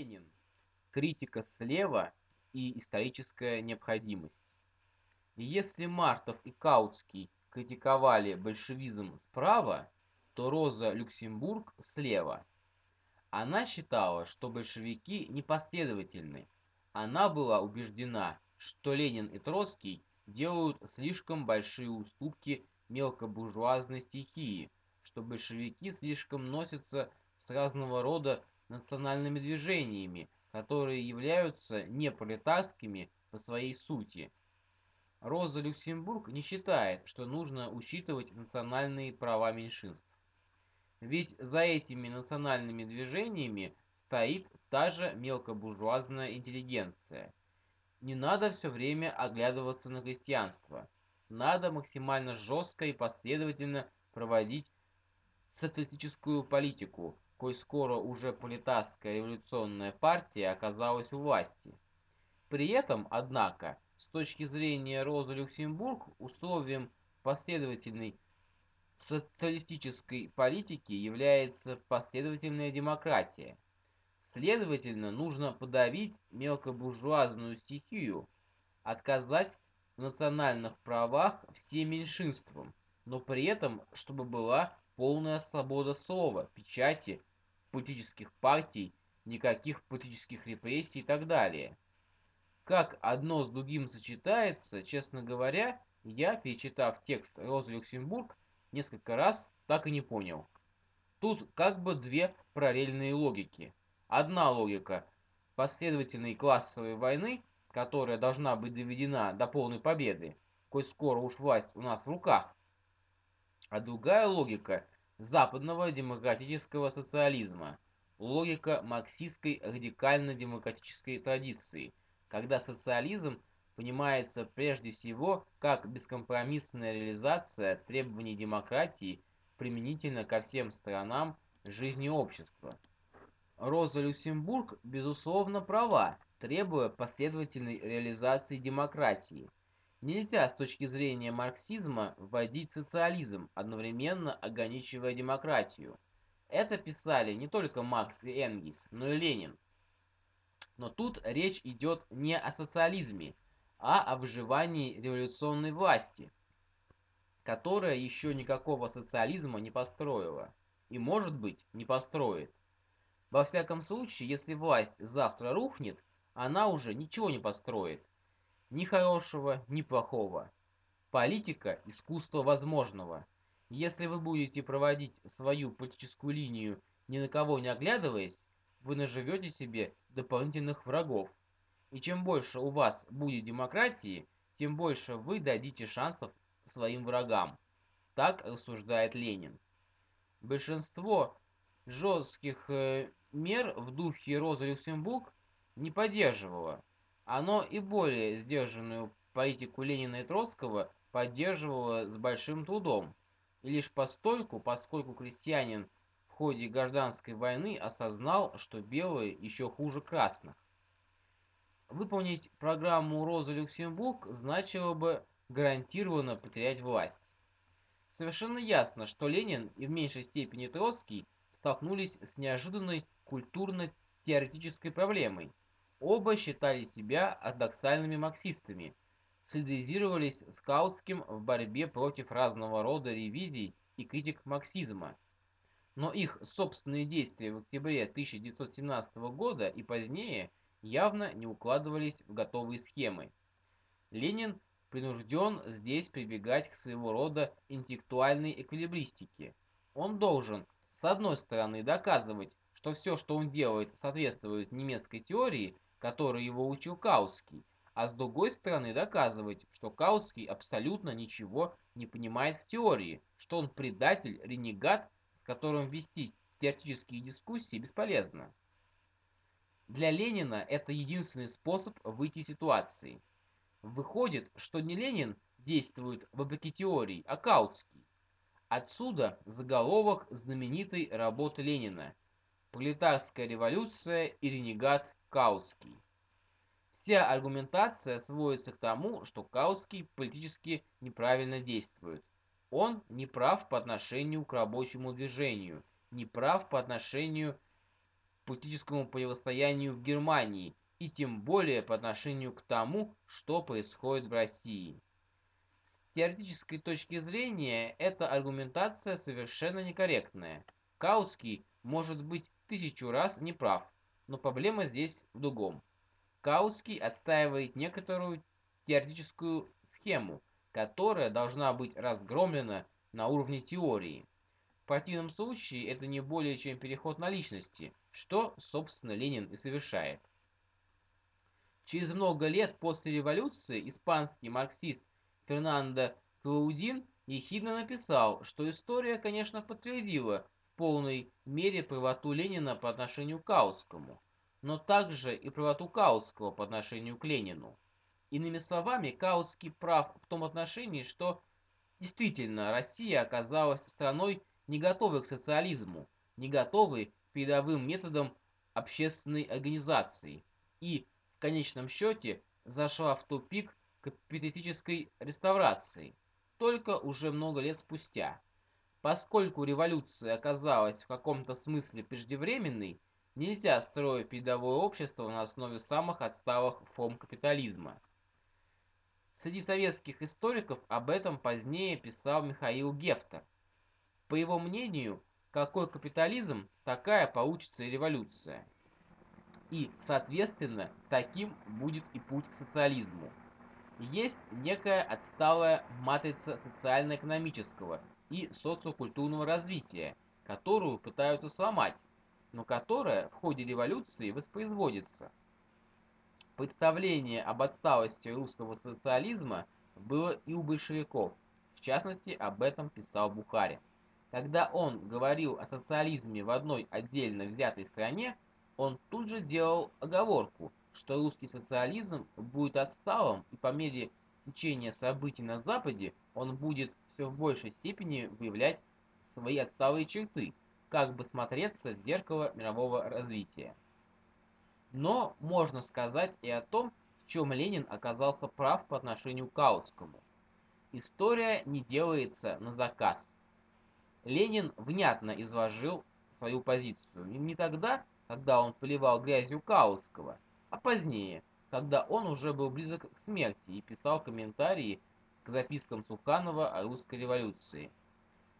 Ленин. Критика слева и историческая необходимость. Если Мартов и Каутский критиковали большевизм справа, то Роза Люксембург слева. Она считала, что большевики непоследовательны. Она была убеждена, что Ленин и Троцкий делают слишком большие уступки мелкобуржуазной стихии, что большевики слишком носятся с разного рода национальными движениями, которые являются не пролетарскими по своей сути. Роза Люксембург не считает, что нужно учитывать национальные права меньшинств. Ведь за этими национальными движениями стоит та же мелкобуржуазная интеллигенция. Не надо все время оглядываться на крестьянство. Надо максимально жестко и последовательно проводить социалистическую политику, коль скоро уже пролетарская революционная партия оказалась у власти. При этом, однако, с точки зрения Розы Люксембург, условием последовательной социалистической политики является последовательная демократия. Следовательно, нужно подавить мелкобуржуазную стихию, отказать в национальных правах всем меньшинствам, но при этом, чтобы была полная свобода слова, печати, политических партий, никаких политических репрессий и так далее. Как одно с другим сочетается, честно говоря, я, перечитав текст Розы Люксембург, несколько раз так и не понял. Тут как бы две параллельные логики. Одна логика последовательной классовой войны, которая должна быть доведена до полной победы, коль скоро уж власть у нас в руках. А другая логика западного демократического социализма, логика марксистской радикально-демократической традиции, когда социализм понимается прежде всего как бескомпромиссная реализация требований демократии применительно ко всем сторонам жизни общества. Роза Люксембург, безусловно, права, требуя последовательной реализации демократии – Нельзя с точки зрения марксизма вводить социализм, одновременно ограничивая демократию. Это писали не только Маркс и Энгельс, но и Ленин. Но тут речь идет не о социализме, а о выживании революционной власти, которая еще никакого социализма не построила и, может быть, не построит. Во всяком случае, если власть завтра рухнет, она уже ничего не построит, ни хорошего, ни плохого. Политика – искусство возможного. Если вы будете проводить свою политическую линию, ни на кого не оглядываясь, вы наживете себе дополнительных врагов. И чем больше у вас будет демократии, тем больше вы дадите шансов своим врагам. Так рассуждает Ленин. Большинство жестких э, мер в духе Роза Люксембург не поддерживало, оно и более сдержанную политику Ленина и Троцкого поддерживало с большим трудом, и лишь постольку, поскольку крестьянин в ходе гражданской войны осознал, что белые еще хуже красных. Выполнить программу Роза Люксембург значило бы гарантированно потерять власть. Совершенно ясно, что Ленин и в меньшей степени Троцкий столкнулись с неожиданной культурно-теоретической проблемой, Оба считали себя ортодоксальными марксистами, солидаризировались с Каутским в борьбе против разного рода ревизий и критик марксизма. Но их собственные действия в октябре 1917 года и позднее явно не укладывались в готовые схемы. Ленин принужден здесь прибегать к своего рода интеллектуальной эквилибристике. Он должен, с одной стороны, доказывать, что все, что он делает, соответствует немецкой теории, который его учил Каутский, а с другой стороны доказывать, что Каутский абсолютно ничего не понимает в теории, что он предатель, ренегат, с которым вести теоретические дискуссии бесполезно. Для Ленина это единственный способ выйти из ситуации. Выходит, что не Ленин действует вопреки теории, а Каутский. Отсюда заголовок знаменитой работы Ленина «Пролетарская революция и ренегат Каутский. Вся аргументация сводится к тому, что Каутский политически неправильно действует. Он не прав по отношению к рабочему движению, не прав по отношению к политическому противостоянию в Германии и тем более по отношению к тому, что происходит в России. С теоретической точки зрения эта аргументация совершенно некорректная. Каутский может быть тысячу раз неправ, но проблема здесь в другом. Каутский отстаивает некоторую теоретическую схему, которая должна быть разгромлена на уровне теории. В противном случае это не более чем переход на личности, что, собственно, Ленин и совершает. Через много лет после революции испанский марксист Фернандо Клаудин ехидно написал, что история, конечно, подтвердила полной мере правоту Ленина по отношению к Каутскому, но также и правоту Каутского по отношению к Ленину. Иными словами, Каутский прав в том отношении, что действительно Россия оказалась страной не готовой к социализму, не готовой к передовым методам общественной организации и, в конечном счете, зашла в тупик капиталистической реставрации, только уже много лет спустя. Поскольку революция оказалась в каком-то смысле преждевременной, нельзя строить передовое общество на основе самых отсталых форм капитализма. Среди советских историков об этом позднее писал Михаил Гефтер. По его мнению, какой капитализм, такая получится и революция. И, соответственно, таким будет и путь к социализму. Есть некая отсталая матрица социально-экономического и социокультурного развития, которую пытаются сломать, но которая в ходе революции воспроизводится – Представление об отсталости русского социализма было и у большевиков. В частности, об этом писал Бухарин. Когда он говорил о социализме в одной отдельно взятой стране, он тут же делал оговорку, что русский социализм будет отсталым, и по мере течения событий на Западе он будет все в большей степени выявлять свои отсталые черты, как бы смотреться в зеркало мирового развития. Но можно сказать и о том, в чем Ленин оказался прав по отношению к Каутскому. История не делается на заказ. Ленин внятно изложил свою позицию. Не тогда, когда он поливал грязью Каутского, а позднее, когда он уже был близок к смерти и писал комментарии запискам Суханова о русской революции.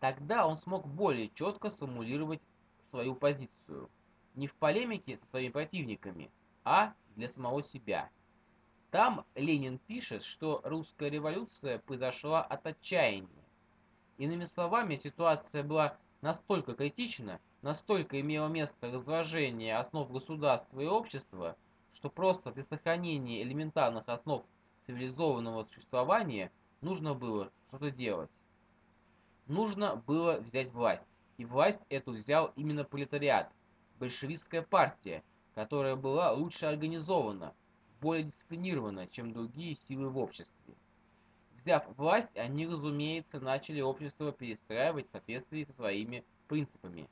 Тогда он смог более четко сформулировать свою позицию – не в полемике со своими противниками, а для самого себя. Там Ленин пишет, что русская революция произошла от отчаяния. Иными словами, ситуация была настолько критична, настолько имело место разложение основ государства и общества, что просто для сохранения элементарных основ цивилизованного существования нужно было что-то делать. Нужно было взять власть, и власть эту взял именно пролетариат – большевистская партия, которая была лучше организована, более дисциплинирована, чем другие силы в обществе. Взяв власть, они, разумеется, начали общество перестраивать в соответствии со своими принципами.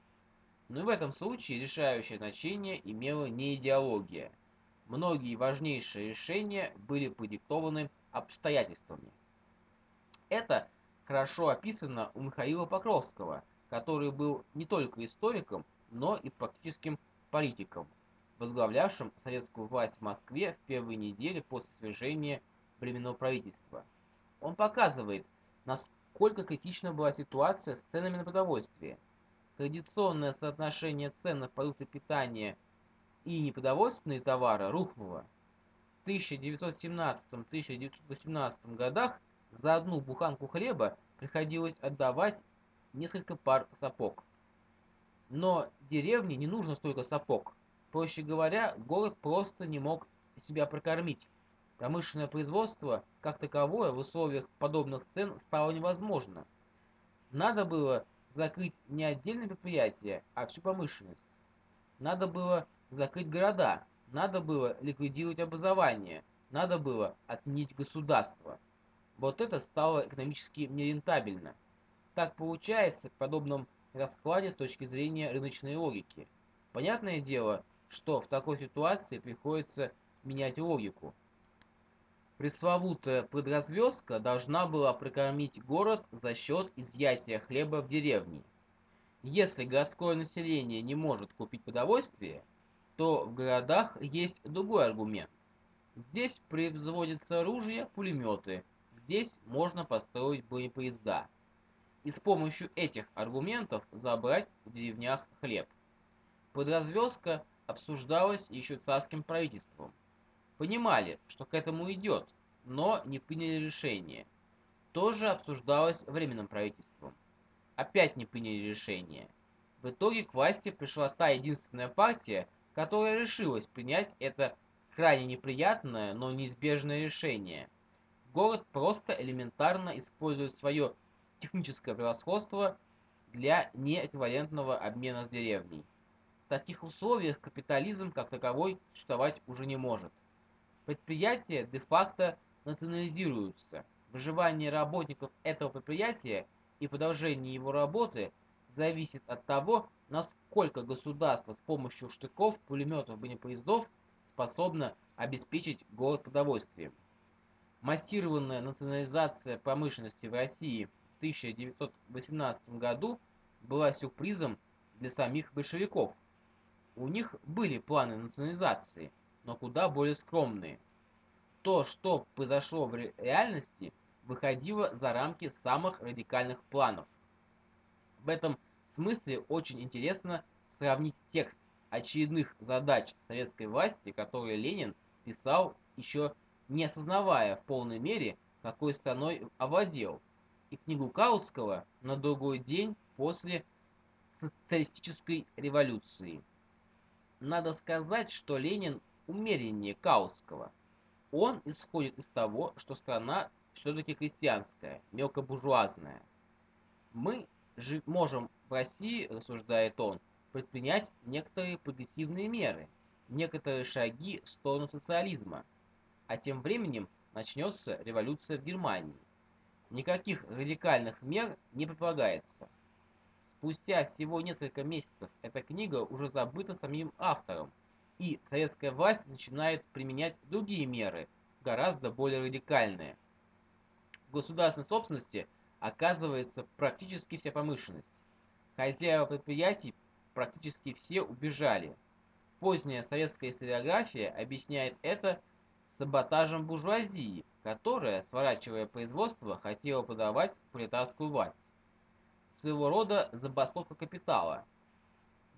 Но в этом случае решающее значение имела не идеология. Многие важнейшие решения были продиктованы обстоятельствами. Это хорошо описано у Михаила Покровского, который был не только историком, но и практическим политиком, возглавлявшим советскую власть в Москве в первые недели после свержения Временного правительства. Он показывает, насколько критична была ситуация с ценами на продовольствие. Традиционное соотношение цен на продукты питания и непродовольственные товары рухнуло. В 1917-1918 годах за одну буханку хлеба приходилось отдавать несколько пар сапог. Но деревне не нужно столько сапог. Проще говоря, город просто не мог себя прокормить. Промышленное производство, как таковое, в условиях подобных цен стало невозможно. Надо было закрыть не отдельные предприятия, а всю промышленность. Надо было закрыть города, надо было ликвидировать образование, надо было отменить государство. Вот это стало экономически нерентабельно. Так получается, в подобном раскладе с точки зрения рыночной логики. Понятное дело, что в такой ситуации приходится менять логику. Пресловутая предразвездка должна была прокормить город за счет изъятия хлеба в деревне. Если городское население не может купить продовольствие, то в городах есть другой аргумент. Здесь производятся оружие, пулеметы, здесь можно построить боепоезда. И с помощью этих аргументов забрать в деревнях хлеб. Подразвездка обсуждалась еще царским правительством. Понимали, что к этому идет, но не приняли решение. Тоже обсуждалось временным правительством. Опять не приняли решение. В итоге к власти пришла та единственная партия, которая решилась принять это крайне неприятное, но неизбежное решение. Город просто элементарно использует свое техническое превосходство для неэквивалентного обмена с деревней. В таких условиях капитализм как таковой существовать уже не может. Предприятия де-факто национализируются. Выживание работников этого предприятия и продолжение его работы зависит от того, насколько государство с помощью штыков, пулеметов, бронепоездов способно обеспечить город продовольствием. Массированная национализация промышленности в России в 1918 году была сюрпризом для самих большевиков. У них были планы национализации, но куда более скромные. То, что произошло в реальности, выходило за рамки самых радикальных планов. В этом смысле очень интересно сравнить текст очередных задач советской власти, которые Ленин писал еще не осознавая в полной мере, какой страной овладел, и книгу Каутского на другой день после социалистической революции. Надо сказать, что Ленин умереннее Каутского. Он исходит из того, что страна все-таки крестьянская, мелкобуржуазная. Мы же можем в России, рассуждает он, предпринять некоторые прогрессивные меры, некоторые шаги в сторону социализма, а тем временем начнется революция в Германии. Никаких радикальных мер не предполагается. Спустя всего несколько месяцев эта книга уже забыта самим автором, и советская власть начинает применять другие меры, гораздо более радикальные. В государственной собственности оказывается практически вся промышленность. Хозяева предприятий практически все убежали. Поздняя советская историография объясняет это саботажем буржуазии, которая, сворачивая производство, хотела подавать пролетарскую власть. Своего рода забастовка капитала.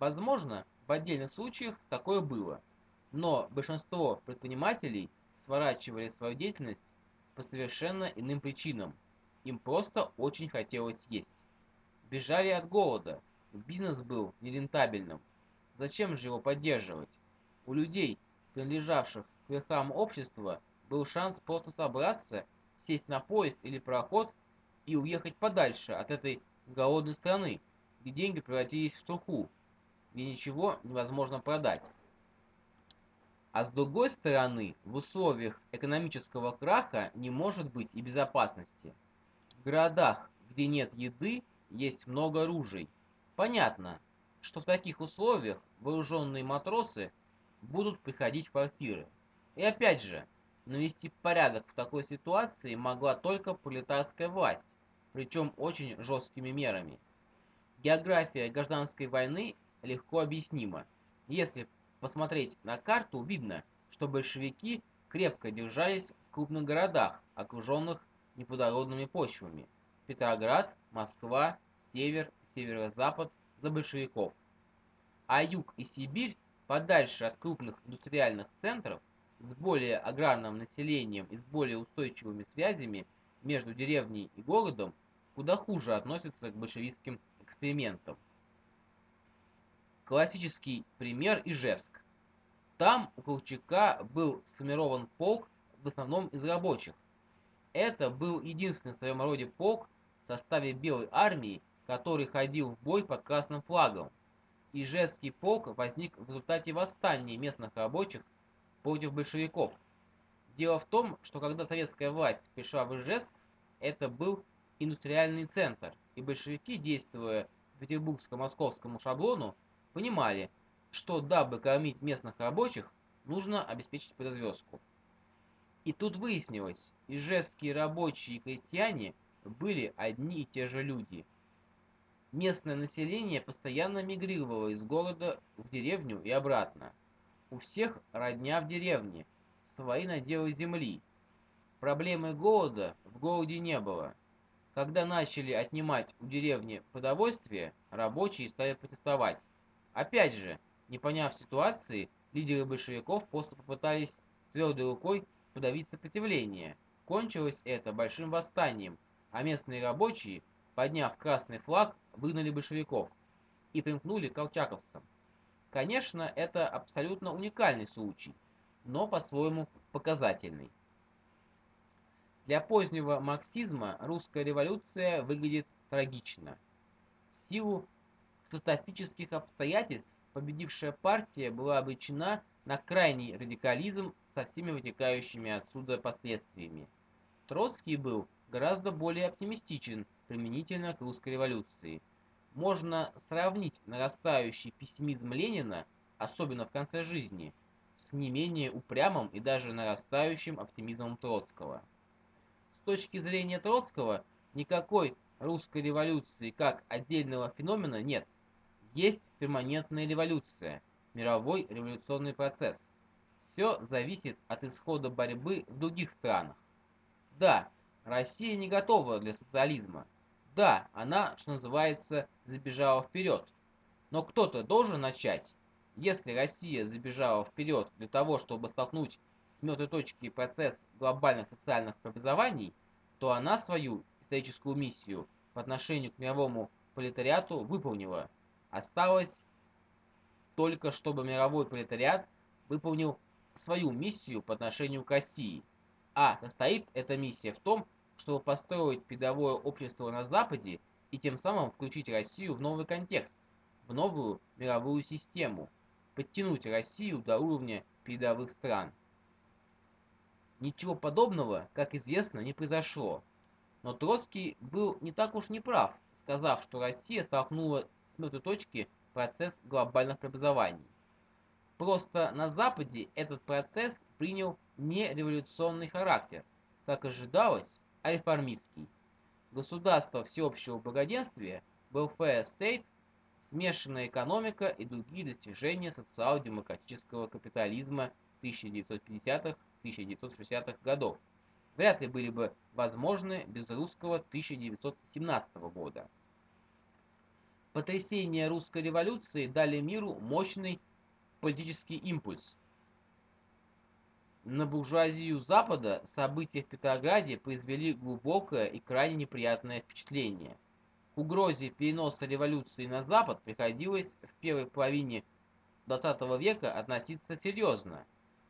Возможно, в отдельных случаях такое было, но большинство предпринимателей сворачивали свою деятельность по совершенно иным причинам. Им просто очень хотелось есть. Бежали от голода, Бизнес был нерентабельным. Зачем же его поддерживать? У людей, принадлежавших верхам общества, был шанс просто собраться, сесть на поезд или пароход и уехать подальше от этой голодной страны, где деньги превратились в труху, где ничего невозможно продать. А с другой стороны, в условиях экономического краха не может быть и безопасности. В городах, где нет еды, есть много оружий, Понятно, что в таких условиях вооруженные матросы будут приходить в квартиры. И опять же, навести порядок в такой ситуации могла только пролетарская власть, причем очень жесткими мерами. География гражданской войны легко объяснима. Если посмотреть на карту, видно, что большевики крепко держались в крупных городах, окруженных неплодородными почвами. Петроград, Москва, Север северо-запад за большевиков. А юг и Сибирь, подальше от крупных индустриальных центров, с более аграрным населением и с более устойчивыми связями между деревней и городом, куда хуже относятся к большевистским экспериментам. Классический пример Ижевск. Там у Колчака был сформирован полк в основном из рабочих. Это был единственный в своем роде полк в составе Белой армии, который ходил в бой под красным флагом. Ижевский полк возник в результате восстания местных рабочих против большевиков. Дело в том, что когда советская власть пришла в Ижевск, это был индустриальный центр, и большевики, действуя по петербургско-московскому шаблону, понимали, что дабы кормить местных рабочих, нужно обеспечить подразвездку. И тут выяснилось, ижевские рабочие и крестьяне были одни и те же люди – Местное население постоянно мигрировало из города в деревню и обратно. У всех родня в деревне, свои наделы земли. Проблемы голода в городе не было. Когда начали отнимать у деревни продовольствие, рабочие стали протестовать. Опять же, не поняв ситуации, лидеры большевиков просто попытались твердой рукой подавить сопротивление. Кончилось это большим восстанием, а местные рабочие, подняв красный флаг, выгнали большевиков и примкнули к колчаковцам. Конечно, это абсолютно уникальный случай, но по-своему показательный. Для позднего марксизма русская революция выглядит трагично. В силу катастрофических обстоятельств победившая партия была обречена на крайний радикализм со всеми вытекающими отсюда последствиями. Троцкий был гораздо более оптимистичен применительно к русской революции – можно сравнить нарастающий пессимизм Ленина, особенно в конце жизни, с не менее упрямым и даже нарастающим оптимизмом Троцкого. С точки зрения Троцкого, никакой русской революции как отдельного феномена нет. Есть перманентная революция, мировой революционный процесс. Все зависит от исхода борьбы в других странах. Да, Россия не готова для социализма, да, она, что называется, забежала вперед. Но кто-то должен начать. Если Россия забежала вперед для того, чтобы столкнуть с мертвой точки процесс глобальных социальных преобразований, то она свою историческую миссию по отношению к мировому пролетариату выполнила. Осталось только, чтобы мировой пролетариат выполнил свою миссию по отношению к России. А состоит эта миссия в том, чтобы построить передовое общество на Западе и тем самым включить Россию в новый контекст, в новую мировую систему, подтянуть Россию до уровня передовых стран. Ничего подобного, как известно, не произошло. Но Троцкий был не так уж не прав, сказав, что Россия столкнула с мертвой точки процесс глобальных преобразований. Просто на Западе этот процесс принял не революционный характер. Как ожидалось, реформистский. Государство всеобщего благоденствия, welfare state, смешанная экономика и другие достижения социал-демократического капитализма 1950-1960-х годов вряд ли были бы возможны без русского 1917 года. Потрясения русской революции дали миру мощный политический импульс – на буржуазию Запада события в Петрограде произвели глубокое и крайне неприятное впечатление. К угрозе переноса революции на Запад приходилось в первой половине XX века относиться серьезно.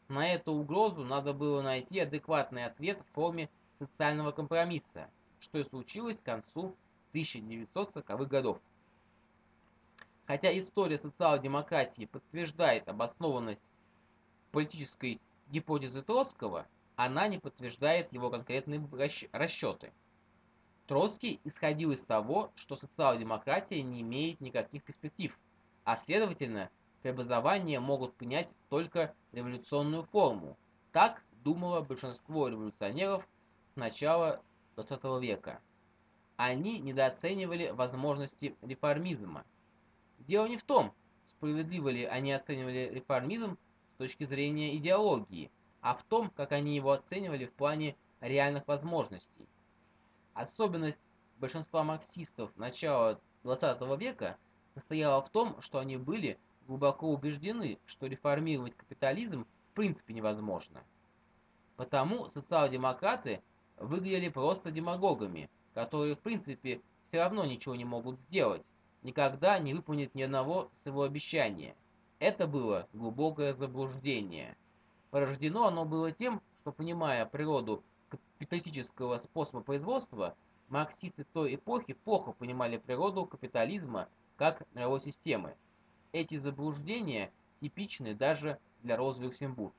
На эту угрозу надо было найти адекватный ответ в форме социального компромисса, что и случилось к концу 1940-х годов. Хотя история социал-демократии подтверждает обоснованность политической гипотезы Троцкого, она не подтверждает его конкретные расчеты. Троцкий исходил из того, что социал-демократия не имеет никаких перспектив, а следовательно, преобразования могут принять только революционную форму. Так думало большинство революционеров с начала XX века. Они недооценивали возможности реформизма. Дело не в том, справедливо ли они оценивали реформизм точки зрения идеологии, а в том, как они его оценивали в плане реальных возможностей. Особенность большинства марксистов начала XX века состояла в том, что они были глубоко убеждены, что реформировать капитализм в принципе невозможно. Потому социал-демократы выглядели просто демагогами, которые в принципе все равно ничего не могут сделать, никогда не выполнят ни одного своего обещания. Это было глубокое заблуждение. Порождено оно было тем, что, понимая природу капиталистического способа производства, марксисты той эпохи плохо понимали природу капитализма как мировой системы. Эти заблуждения типичны даже для Розы Люксембург.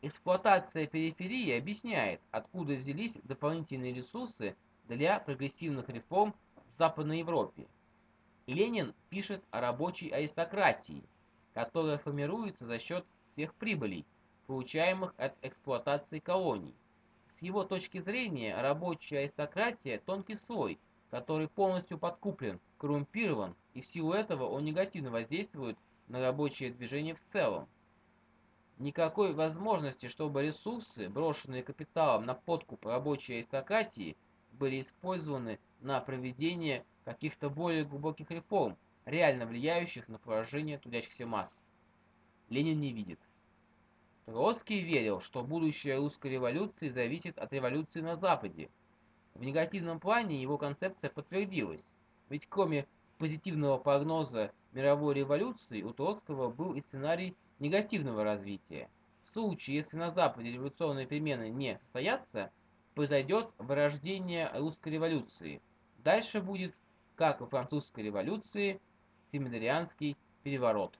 Эксплуатация периферии объясняет, откуда взялись дополнительные ресурсы для прогрессивных реформ в Западной Европе. Ленин пишет о рабочей аристократии, которая формируется за счет сверхприбылей, получаемых от эксплуатации колоний. С его точки зрения, рабочая аристократия – тонкий слой, который полностью подкуплен, коррумпирован, и в силу этого он негативно воздействует на рабочее движение в целом. Никакой возможности, чтобы ресурсы, брошенные капиталом на подкуп рабочей аристократии, были использованы на проведение каких-то более глубоких реформ, реально влияющих на положение трудящихся масс. Ленин не видит. Троцкий верил, что будущее русской революции зависит от революции на Западе. В негативном плане его концепция подтвердилась, ведь кроме позитивного прогноза мировой революции у Троцкого был и сценарий негативного развития. В случае, если на Западе революционные перемены не состоятся, произойдет вырождение русской революции. Дальше будет, как во французской революции, семинарианский переворот.